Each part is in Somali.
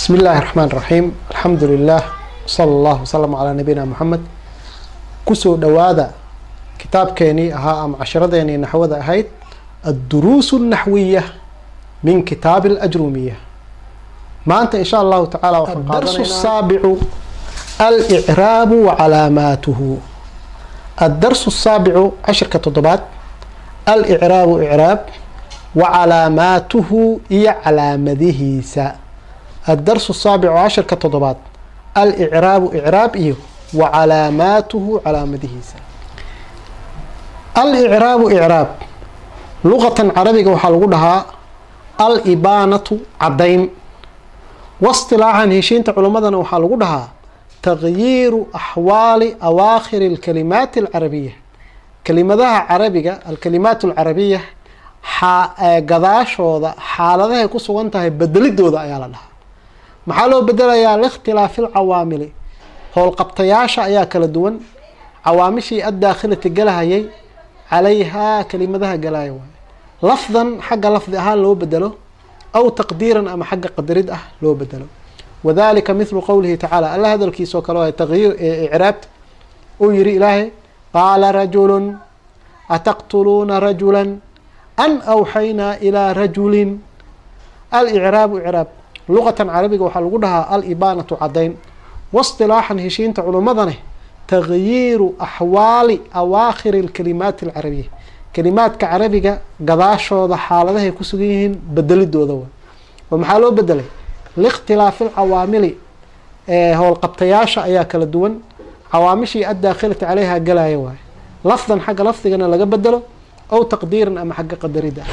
بسم الله الرحمن الرحيم الحمد لله صلى الله وسلم على نبينا محمد kusoo dhowaada kitaabkeenii ahaa ama casharadeenii naxwada ahayd adduruus الnaxwiya min kitaabi اlajrumiya maanta in sha allahu tacaala waxaan darsu saabicu alcraabu wacalaamaatuhu addarsu الsaabicu cashirka toddobaad alcraabu icraab wacalaamaatuhu iyo calaamadihiisa addarsu saabicu cashirka toddobaad alcraabu icraab iyo wacalaamaatuhu calaamadihiisa alcraabu icraab luqatan carabiga waxaa lagu dhahaa alibaanatu caddayn wasilaaxan heshiinta culimmadana waxaa lagu dhahaa tagyiiru axwaali awaakhiri alkalimaati alcarabiya kelimadaha carabiga alkalimaat alcarabiya gadaashooda xaaladahay ku sugan tahay bedelidooda ayaa la dhahaa maxaa loo bedelayaa likhtilaafi alcawaamili? Howlqabtayaasha ayaa kala duwan. Cawaamishii addaakhilati galahayay calayhaa kelimadaha galaya waay. Lafdan xagga lafdi ahaan loo bedelo aw taqdiiran ama xagga qadarid ah loo bedelo. Wadalika mithlu qowlihi tacaala alla hadalkiisoo kale waa tagyiir icraabta uu yihi ilaahay qaala rajulun ataqtuluuna rajula an awxaynaa ilaa rajulin? Alicraabu icraab luqatan carabiga waxaa lagu dhahaa alibaanatu caddayn. Wasilaaxan heshiinta culummadane tagyiiru axwaali awaakhiri alkalimaati alcarabiya. Kalimaadka carabiga gadaashooda xaaladahay ku sugan yihiin bedelidooda wa oo maxaa loo bedelay? Likhtilaafi alcawaamili howlqabtayaasha ayaa kala duwan. Cawaamishii addaakhilati caleyha galaya waaye lafdan xagga lafdigana laga bedelo aw taqdiiran ama xagga qadarida ah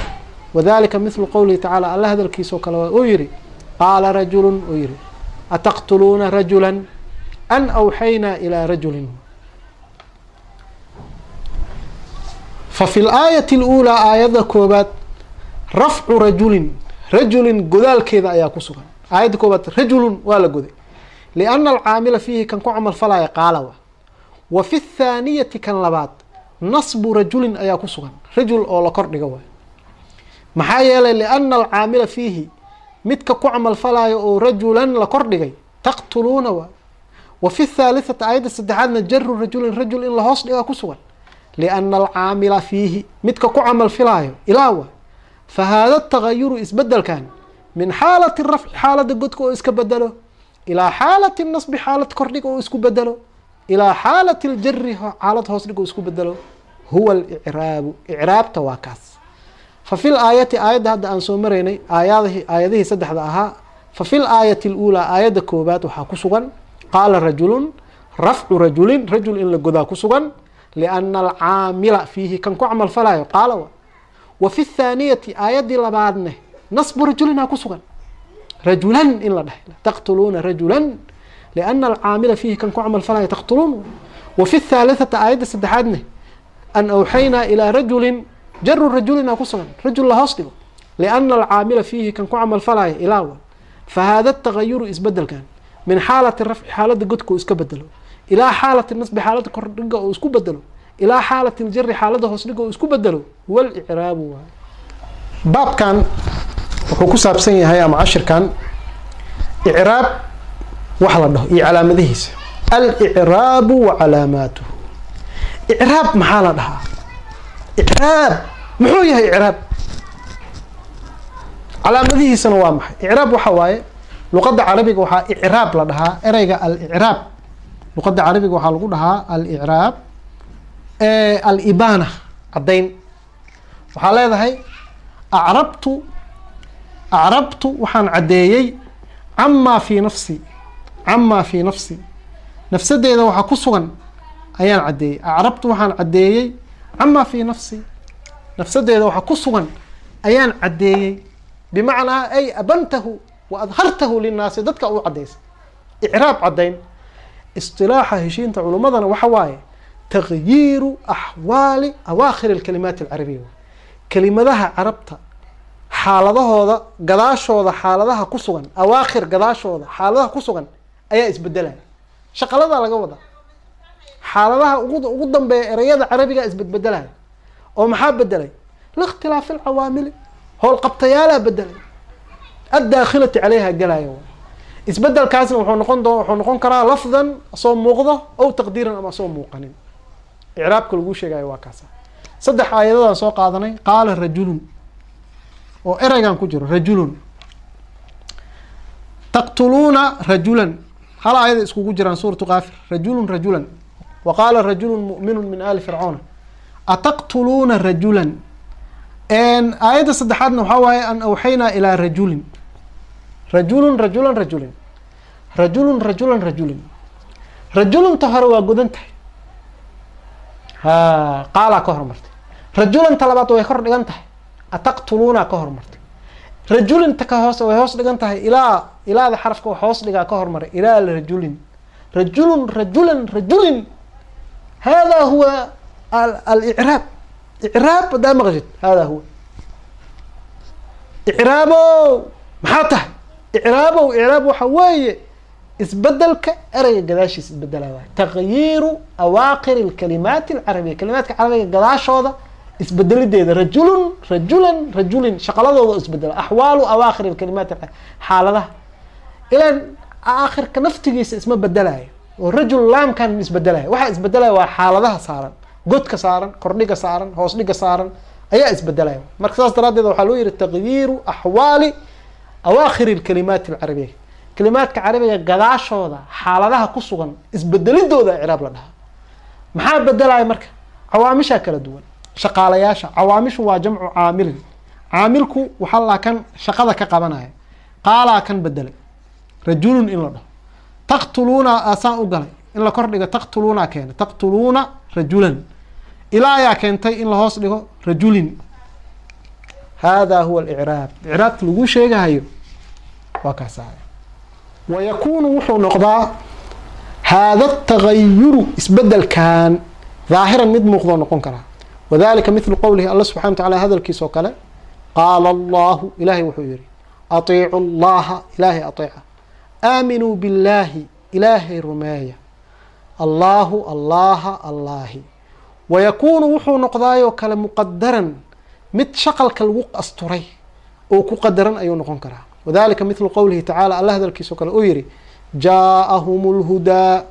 wadalika mithlu qowlihi tacaala alla hadalkiisoo kale uu yihi qaala rajulun uu yihi ataqtuluuna rajula an awxaynaa ilaa rajulin. Fa fi laayati اluulaa aayadda koobaad rafcu rajulin. Rajulin godaalkeeda ayaa ku sugan. Aayadda koobaad rajulun waa la goday. Liana alcaamila fiihi kan ku camal falaya qaalawa wa fi thaaniyati kan labaad nasbu rajulin ayaa ku sugan. Rajul oo la kordhiga waay. Maxaa yeelay liana alcaamila fiihi midka ku camal falaayo oo rajulan la kordhigay taqtuluuna waa wa fi thaalitati aayadda saddexaadna jaru rajulin rajul in la hoos dhigaa ku sugan. Liana alcaamila fiihi midka ku camal filaayo ilaa waa fa haada tagayuru isbedelkan min xaalati rafci xaalada godka oo iska bedelo ilaa xaalati nasbi xaalad kordhiga oo isku bedelo ilaa xaalati ljari xaalad hoos dhig oo isku bedelo huwa alicraabu icraabta waa kaas fa fi laayati aayadda hadda aan soo maraynay aayadhi aayadihii saddexda ahaa fa fi laayati aluulaa aayadda koobaad waxaa ku sugan qaala rajulun rafcu rajulin rajul in la godaa ku sugan liana alcaamila fiihi kan ku camal falayo qaala wa. Fi thaaniyati aayaddii labaadne nasbu rajulin ha ku sugan. Rajulan in la dheh taqtuluuna rajulan liana alcaamila fiihi kan ku camal falayo taqtuluun. Wa fi thaalitati aayadda saddexaadne an awxaynaa ilaa rajulin jaru rajulina ku sugan rajul la hoos dhigo liana alcaamila fiihi kan ku camal falaya ilaawa fa haada tagayuru isbedelkan min xaalati rafci xaalada godka oo iska bedelo ilaa xaalati nasbi xaalada kordhiga oo isku bedelo ilaa xaalati ljari xaalada hoos dhiga oo isku bedelo walicraabu waay baabkan wuxuu ku saabsan yahay ama cashirkan icraab waxa la dhaho iyo calaamadihiisa. Alicraabu wa calaamaatuhu. Icraab maxaa la dhahaa icraab muxuu yahay icraab calaamadihiisana waa maxay? Icraab waxa waaye luqadda carabiga waxaa icraab la dhahaa ereyga alicraab luqadda carabiga waxaa lagu dhahaa alicraab alibaana caddayn. Waxaa leedahay acrabtu acrabtu waxaan caddeeyey camaa fii nafsi camaa fii nafsi. Nafsadeeda waxaa ku sugan ayaan caddeeyey. Acrabtu waxaan caddeeyey camaa fii nafsi nafsadeeda waxaa ku sugan ayaan caddeeyey bimacnaa ay abantahu wa adhartahu linnaasi dadka uu caddaysay icraab caddayn isilaaxa heshiinta culummadana waxa waaye tagyiiru axwaali awaakhir alkalimaati alcarabiya kelimadaha carabta xaaladahooda gadaashooda xaaladaha ku sugan awaakhir gadaashooda xaaladaha ku sugan ayaa isbedelaya shaqaladaa laga wadaa xaaladaha ugu dambeeya ereyada carabiga isbedbedelaya oo maxaa bedelay likhtilaafi alcawaamili howlqabtayaalaa bedelay addaakhilati caleyha galaya isbedelkaasna wuxuu noqon doo wuxuu noqon karaa lafdan asoo muuqdo ow taqdiiran ama asoo muuqanin. Icraabka lagu sheegayo waa kaasa saddex aayadadaan soo qaadanay. Qaala rajulun oo ereygan ku jiro rajulun. Taqtuluuna rajulan. Hal aayada iskugu jiraan suuratu kaafir rajulun rajulan wa qaala rajulun mu'minun min ali fircoona ataqtuluuna rajulan aayadda saddexaadna waxaa waaye an awxaynaa ilaa rajulin rajulun rajulan rajulin rajulun rajulan rajulin rajulunta hore waa godan tahay ha qaalaa ka hormartay rajulanta labaad way kor dhigan tahay ataqtuluuna ka hormartay rajulinta ka hoos way hoos dhigan tahay ilaa ilaada xarafka hoos dhigaa ka hormaray ilaa rajulin rajulun rajulan rajulin hada huwa alicraab icraab hadaa maqashid hada huwa icraabow maxaa tahay icraabow icraab waxa weeye isbeddelka ereyga gadaashiisa isbedela waay tagyiiru awaaqir lkalimaati alcarabiya kalimaadka carabiga gadaashooda isbedelideeda rajulun rajulan rajulin shaqaladooda isbedela axwaalu awaakir lkalimaat xaaladaha ilan aakhirka naftigiisa isma bedelayo oo rajul laamkan isbedelayo waxaa isbedelaya waa xaaladaha saaran. Godka saaran kordhiga saaran hoos dhiga saaran ayaa isbedelaya marka saas daraadeed waxaa loo yihi tagyiiru axwaali awaakhir lkalimaati alcarabiya. Kalimaadka carabiga gadaashooda xaaladaha ku sugan isbedelidooda icraab la dhahaa. Maxaa bedelaya marka? Cawaamishaa kala duwan shaqaalayaasha. Cawaamishu waa jamcu caamilin. Caamilku waxaa laa kan shaqada ka qabanaya qaalaa kan bedelay rajulun in la dhaho taqtuluuna asaan u galay. In la kor dhigo taqtuluuna keena. Taqtuluuna rajulan. Ilaa ayaa keentay in la hoos dhigo rajulin. Hada huwa alicraab icraabka lagu sheegahayo waa kaas wa yakunu wuxuu noqdaa haada tagayuru isbedelkan dhaahiran mid muuqdoo noqon karaa. Wadalika mithlu qowlihi alla subxana wa tacala hadalkiisa oo kale qaala allahu ilahay wuxuu yihi atiicu allaha ilaahay ateeca aaminuu biاllaahi ilaahay rumeeya. Allaahu allaha allaahi wayakuunu wuxuu noqdaayoo kale muqadaran mid shaqalka lagu asturay oo ku qadaran ayuu noqon karaa. Wadalika mithlu qowlihi tacala alla hadalkiisa oo kale uu yihi jaaahum lhudaa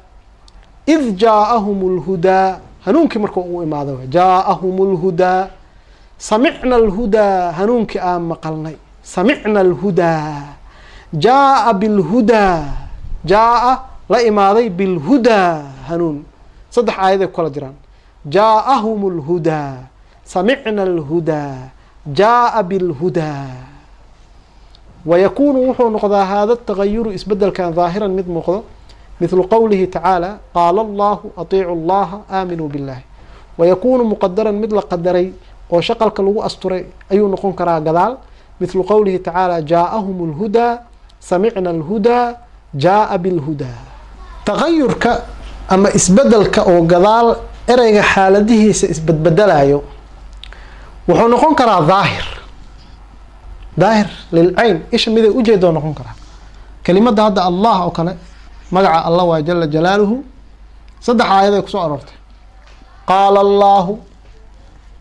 id jaaahum lhudaa hanuunkii marka uu imaado jaaahum lhudaa samicna alhudaa hanuunkii aan maqalnay. Samicna alhudaa jaaa bilhudaa jaaa la imaaday bilhudaa hanuun. Saddex aayaday ku kala jiraan. Jaaahum lhudaa samicna alhudaa jaaa bilhudaa wayakuunu wuxuu noqdaa haada tagayuru isbedelkan dhaahiran mid muuqdo. Mithlu qowlihi tacaala qaala allahu atiicu allaha aaminuu billahi wayakuunu muqadaran mid la qadaray oo shaqalka lagu asturay ayuu noqon karaa gadaal. Mithlu qowlihi tacaala jaaahum lhudaa samicna alhudaa jaaa bilhudaa tagayurka ama isbeddelka oo gadaal ereyga xaaladihiisa isbedbedelayo wuxuu noqon karaa daahir. Daahir lilcayn. Isha miday ujeedoo noqon karaa. Kelimadda hadda allah oo kale magaca allah waa jala jalaaluhu. Saddex aayaday ku soo aroortay. Qaala allaahu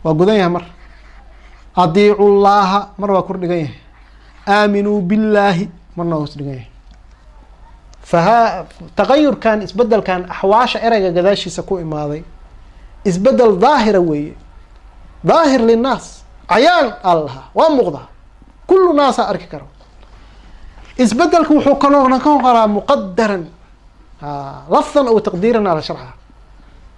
waa gudan yahay mar. Adiicu llaaha mar waa kor dhigan yahay. Aaminuu billaahi marna waa hoos dhigan faha tagayurkan isbedelkan axwaasha ereyga gadaashiisa ku imaaday. Isbedel daahira weeye. Daahir linnaas cayaan aa lahaa waa muuqdaa kullu naasaa arki karo. Isbedelka wuxuu kaloo noqon karaa muqadaran lafdan aw taqdiiran ala sharxa.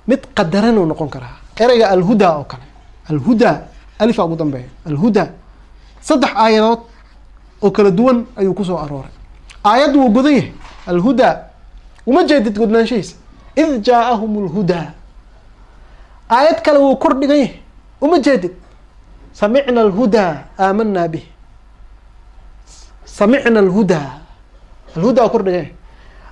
Mid qadaranuu noqon karaa. Ereyga alhudaa oo kale. Alhudaa alifa ugu dambeeya. Alhudaa saddex aayadood oo kala duwan ayuu ku soo arooray. Aayaddu wuu godan yahay. Alhudaa uma jeedid godnaanshahiisa id jaaahum lhudaa aayad kale wuu kor dhigan yahay. Uma jeedid samicna alhudaa aamanaa bih samicna alhudaa alhudaa waa kor dhigan yahay.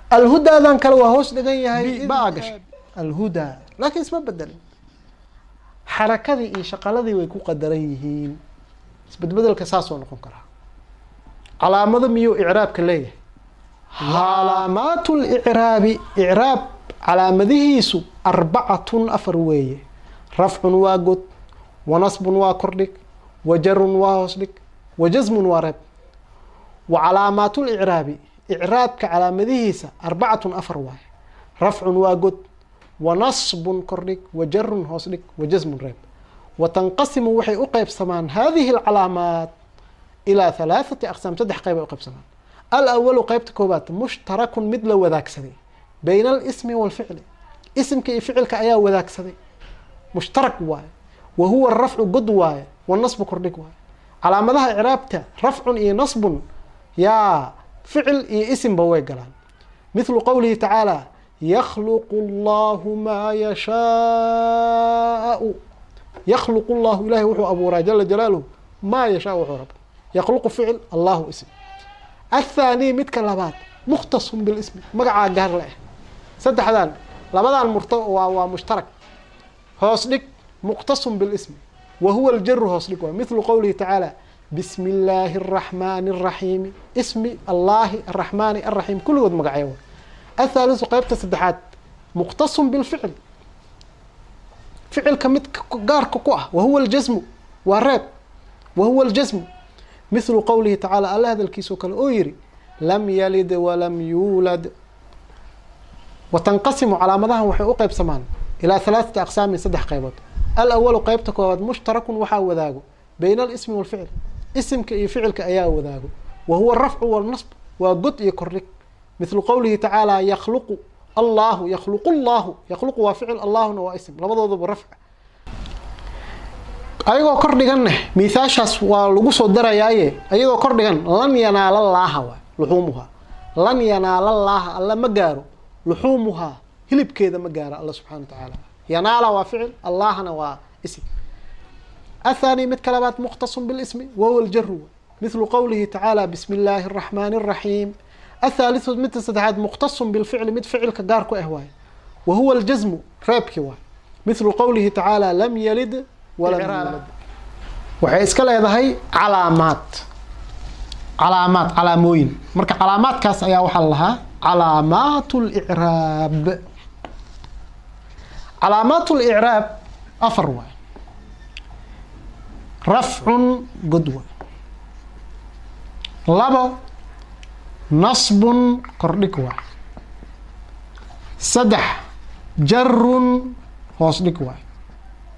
Alhudaadan kale waa hoos dhigan yahay. Baa gashay alhudaa laakiin isma bedelin xarakadii iyo shaqaladii way ku qadaran yihiin. Isbedbedelka saasoo noqon karaa calaamado miyuu icraabka leeyahay? Calaamaatu licraabi icraab calaamadihiisu arbacatun afar weeye. Rafcun waa god wa waa kordhig wa jarun waa hoos dhig wa waa reeb. Wa calaamaatulicraabi icraabka calaamadihiisa arbacatun afar waaye. Rafcun waa god wa nasbun kordhig wa jarun hoos dhig wa reeb. Wa tanqasimu waxay u qeybsamaan hadihi alcalaamaat ilaa halaathati aqsaam saddex qeyb ay u qeybsamaan alawalu qeybta koobaad mushtarakun mid la wadaagsaday bayna alismi waalficli isimka iyo ficilka ayaa wadaagsaday mushtarak waaye wa huwa rafcu god waaye wanasbu kordhig waaye calaamadaha icraabta rafcun iyo nasbun yaa ficil iyo isimba way galaan mithlu qowlihi tacaala yakhluqu allahu maa yashaau yakhluqu llahu ilahay wuxuu abuuraa jala jalaaluhu maa yashaau wuxuu raba yakhluqu ficil allahu ism athaani midka labaad mukhtasun bilismi magacaa gaar le ah saddexdan labadan murto waa mushtarak hoos dhig muqtasun bilismi wa huwa aljaru hoos dhig waa mithlu qowlihi tacaala bismi illaahi araxmaani araxiimi ismi allaahi araxmaani araxiim kulligood magacyo athaalisu qeybta saddexaad muqtasun bilficil ficilka mid gaarka ku ah wa huwa aljasmu waa reeb wa huwa aljasmu mithlu qowlihi tacaala alla hadalkiisoo kale oo yiri lam yalid walam yuulad wa tanqasimu calaamadahan waxay u qeybsamaan ilaa halaaثati aqsaamin saddex qaybood. Alawalu qeybta koowaad mushtarakun waxaa wadaago bayna alismi walficil isimka iyo ficilka ayaa wadaago. Wa huwa arafcu walnasb waa god iyo kordhig mithlu qowlihi tacaala yakhluqu allahu yakhluqu llahu yakhluqu waa ficil allahuna waa ism labadooduba rafc ayagoo kor dhiganna miithaashaas waa lagu soo darayaaye. Ayagoo kor dhigan lan yanaala laaha waay luxuumuhaa. Lan yanaala laaha alla ma gaaro. Luxuumuhaa hilibkeeda ma gaaro alla subxana wa tacaala. Yanaala waa ficil allahna waa ism. Athaani midka labaad mukhtasun bilismi wahuwa aljaru mithlu qowlihi tacaala bismi illaahi araxmaani araxiim athaalithu midka saddexaad mukhtasun bilficli mid ficilka gaar ku ah waaye wa huwa aljasmu reebkii waay. Mithlu qowlihi tacaala lam yalid waxay iska leedahay calaamaad. Calaamaad calaamooyin marka calaamaadkaas ayaa waxaa la lahaa calaamaat licraab calaamaat licraab afar waay. Rafcun god waay. Labo nasbun kordhig waay. Saddex jarun hoos dhig waay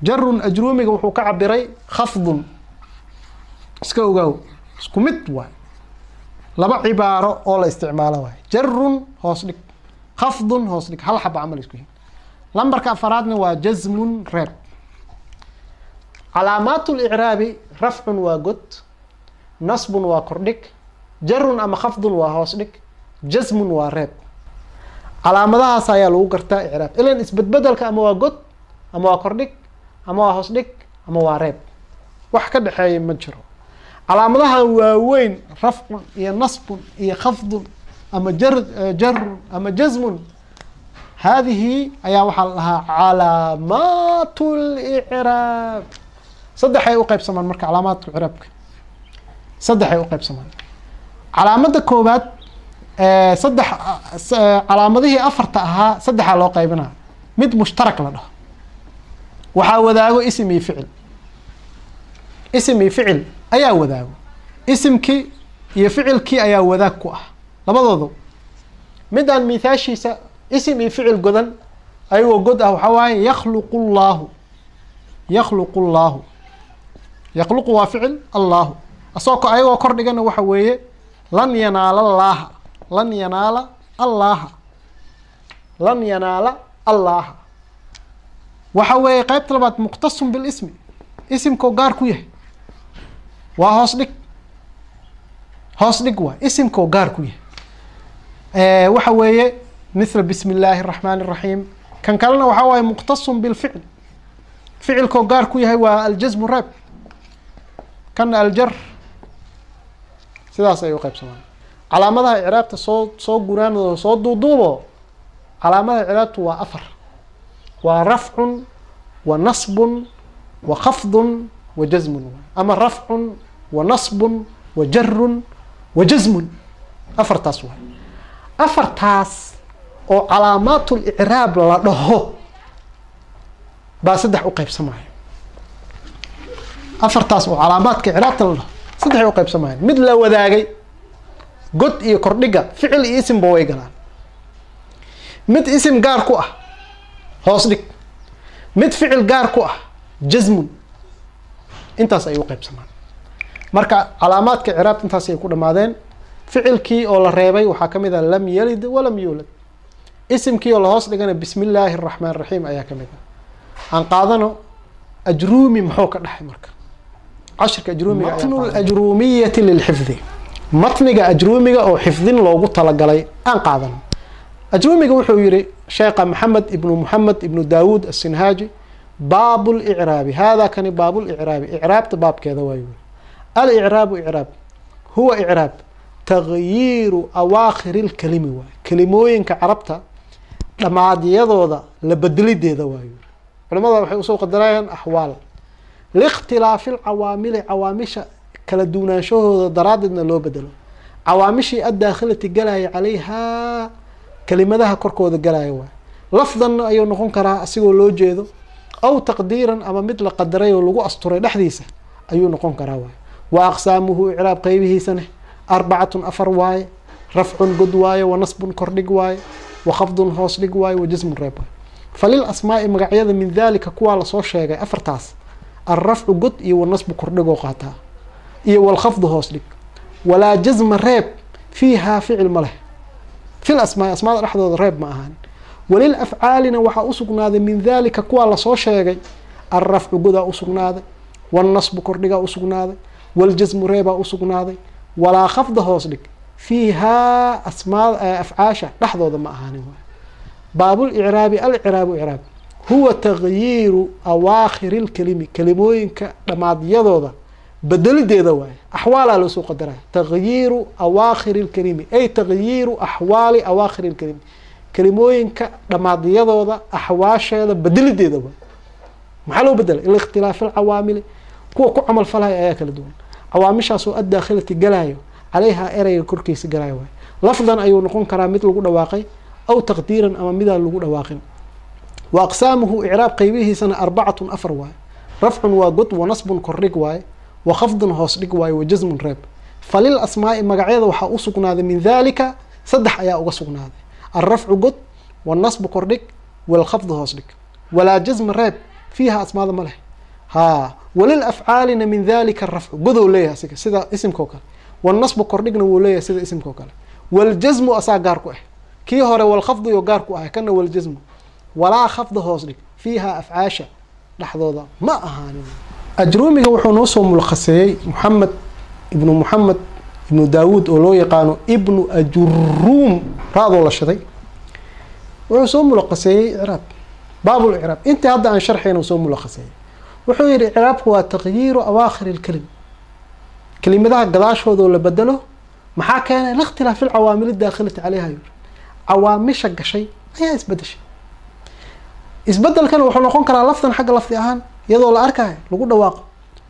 jarun ajruumiga wuxuu ka cabiray khafdun. Iska ogaaw isku mid waay. Laba cibaaro oo la isticmaalo waay. Jarun hoos dhig khafdun hoos dhig. Hal xaba camal isku yihiin lambarka afaraadna waa jazmun reeb calaamaat licraabi rafcun waa god nasbun waa kordhig jarun ama khafdun waa hoos dhig jazmun waa reeb. Calaamadahaas ayaa lagu gartaa icraab. Ilan isbedbedelka ama waa god ama waa kordhig ama waa hoos dhig ama waa reeb. Wax ka dhexeeya ma jiro. Calaamadahan waaweyn rafcun iyo nasbun iyo khafdun ama jar jarun ama jazmun haadihi ayaa waxaa la dhahaa calaamaat licraab saddexay u qeybsamaan marka calaamaat icraabka. Saddexay u qeybsamaan calaamada koowaad saddex calaamadihii afarta ahaa saddexaa loo qaybinaa. Mid mushtarak la dhaho waxaa wadaago isim iyo ficil. Isim iyo ficil ayaa wadaago. Isimkii iyo ficilkii ayaa wadaag ku ah. Labadoodu midaan mithaashiisa isim iyo ficil godan ayagoo god ah waxaa waaye yakhluqu llaahu. Yakhluqu llaahu. Yakhluqu waa ficil allaahu. Asagoo ayagoo kor dhigana waxa weeye lan yanaala allaaha lan yanaala allaaha. Lan yanaala allaaha waxa weeye qeybta labaad muqtasun bilismi isimkoo gaar ku yahay. Waa hoos dhig. Hoos dhig waay isimkoo gaar ku yahay. Waxa weeye mithla bismi illaahi araxmaani araxiim kan kalena waxaa waaye muqtasun bilficl ficilkoo gaar ku yahay waa aljasmu reeb kana aljar sidaas ay u qeybsamaan calaamadaha icraabta soo soo gunaanado soo duuduubo calaamadaha icraabtu waa afar waa rafcun wa nasbun wa khafdun wa jazmun. Ama rafcun wa nasbun wa jarun wa jazmun. Afartaas waay afartaas oo calaamaat licraab la dhaho baa saddex u qeybsamaya afartaas oo calaamaadka icraabta la dhaho saddexay u qeybsamaya mid la wadaagay god iyo kordhiga ficil iyo isimba way galaan. Mid isim gaar ku ah hoos dhig. Mid ficil gaar ku ah jasmun intaas ay u qaybsamaan. Marka calaamaadka ciraab intaas ay ku dhammaadeen ficilkii oo la reebay waxaa ka mid ah lam yalid walam yuulad isimkii oo lahoos dhigana bismi illaahi araxmaan raxiim ayaa ka mid ah. Aan qaadano ajruumi muxuu ka dhaxay marka. Cashirka ajruumiga matnu ajruumiyati lilxifdi matniga ajruumiga oo xifdin loogu talagalay aan qaadano. Ajruumiga wuxuu yihi sheekha maxamed ibnu muxamed ibnu daawuud asinhaaji baab licraabi hada kani baab licraabi icraabta baabkeeda waayu alicraabu icraab huwa icraab tagyiiru awaakhiri lkalimi waay kelimooyinka carabta dhamaadyadooda la bedelideeda waayu culamada waxay u soo qadarayaan axwaal liikhtilaafi lcawaamili cawaamisha kala duwnaanshahooda daraaddeedna loo bedelo. Cawaamishii addaakhilati galaya calayhaa kelimadaha korkooda galaya waay. Lafdanna ayuu noqon karaa asigoo loo jeedo aw taqdiiran ama mid la qadaray oo lagu asturay dhexdiisa ayuu noqon karaa waay. Wa aqsaamuhu icraab qeybihiisane arbacatun afar waaye rafcun god waaye wa nasbun kordhig waaye wa khafdun hoos dhig waaye wa jasmun reeb waaye. Falil asmaai magacyada min dalika kuwaa la soo sheegay afartaas alrafcu god iyo wanasbu kordhigoo qaataa iyo walkhafdu hoos dhig. Walaa jasma reeb fiihaa ficil ma leh fil asmaai asmaada dhexdooda reeb ma ahaan walil afcaalina waxaa usugnaaday min dalika kuwaa la soo sheegay alrafcu godaa usugnaaday walnasbu kordhigaa usugnaaday waljasmu reebaa usugnaaday walaa khafda hoos dhig. Fiihaa asmaa afcaasha dhexdooda ma ahaanin waay. Baabulicraabi alcraabu icraab. Huwa tagyiiru awaakhiri lkelimi kelimooyinka dhamaadyadooda bedelideeda waaye axwaalaa loosoo qadaraya tagyiiru awaakhiri lkelimi ay tagyiiru axwaali awaakhiri lkelimi kelimooyinka dhamaadyadooda axwaasheeda bedelideeda waay. Maxaa loo bedelay? Likhtilaafi alcawaamili kuwa ku camal falaya ayaa kala duwan. Cawaamishaasoo addaakhilati galayo calayhaa ereyga korkiisa galayo waay. Lafdan ayuu noqon karaa mid lagu dhawaaqay aw taqdiiran ama midaan lagu dhawaaqin. Wa icraab qeybihiisana arbacatun afar waaye rafcun waa god wa nasbun kordhig waaye wa khafdun hoos dhig waaye wa jasmun reeb. Falil asmaai magacyada waxaa u sugnaaday min dalika saddex ayaa uga sugnaaday. Alrafcu god wanasbu kordhig walkhafdu hoos dhig. Walaa jasma reeb fiiha asmaada ma leh. Ha walil afcaalina min dalika arafcu godow leeyahay asiga sida isimka o kale. Wanasbu kordhigna wuu leeyahay sida isimka o kale. Waljasmu asaa gaar ku ah. Kii hore walkhafdu iyo gaar ku ahay kana waljasmu walaa khafda hoos dhig fiiha afcaasha dhexdooda ma ahaanin ajruumiga wuxuu noo soo mulkhaseeyey moxamed ibnu moxamed ibnu daawuud oo loo yaqaano ibnu ajuruum ra-doo la shiday wuxuu soo mulaqaseeyey icraab baabul icraab. Intii hadda aan sharxayna soo mulaqaseeyey wuxuu yihi icraabku waa tagyiiru awaakhiri lkelim kelimadaha gadaashooda oo la bedelo maxaa keenay? Likhtilaafi alcawaamil daakhilati caleyha yuri cawaamisha gashay ayaa isbedeshay. Isbedelkana wuxuu noqon karaa lafdan xagga lafdi ahaan iyadoo la arkayo lagu dhawaaqo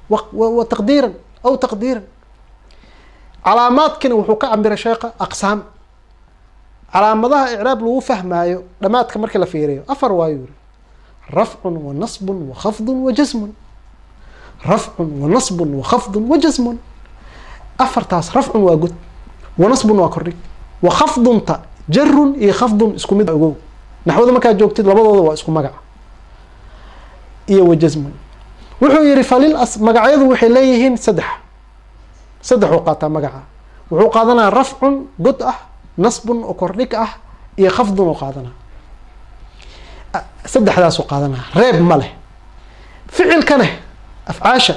wa taqdiiran aw taqdiiran. Calaamaadkina wuxuu ka cambiray sheekha aqsaam. Calaamadaha icraab lagu fahmaayo dhamaadka markii la fiiriyo afar waayu yiri rafcun wa nasbun wa khafdun wa jasmun rafcun wa nasbun wa khafdun wa jasmun afartaas rafcun waa god wa nasbun waa kordhig wa khafdunta jarun iyo khafdun isku mid ogow naxwada markaad joogtid labadooda waa isku magac iyo wa jasmun wuxuu yihi falil magacyadu waxay leeyihiin saddex. Saddex uu qaataa magaca. Wuxuu qaadanaa rafcun god ah nasbun oo kordhig ah iyo khafdun oo qaadanaa. Saddexdaasuu qaadanaa. Reeb ma leh. Ficilkane afcaasha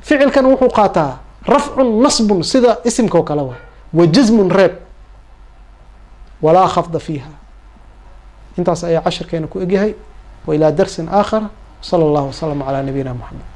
ficilkan wuxuu qaataa rafcun nasbun sida isimka oo kale wa jasmun reeb. Walaa khafda fiiha. Intaas ayaa cashirkeena ku egyahay wa ilaa darsin aakhar sala allahu wasalam calaa nabiyina moxamed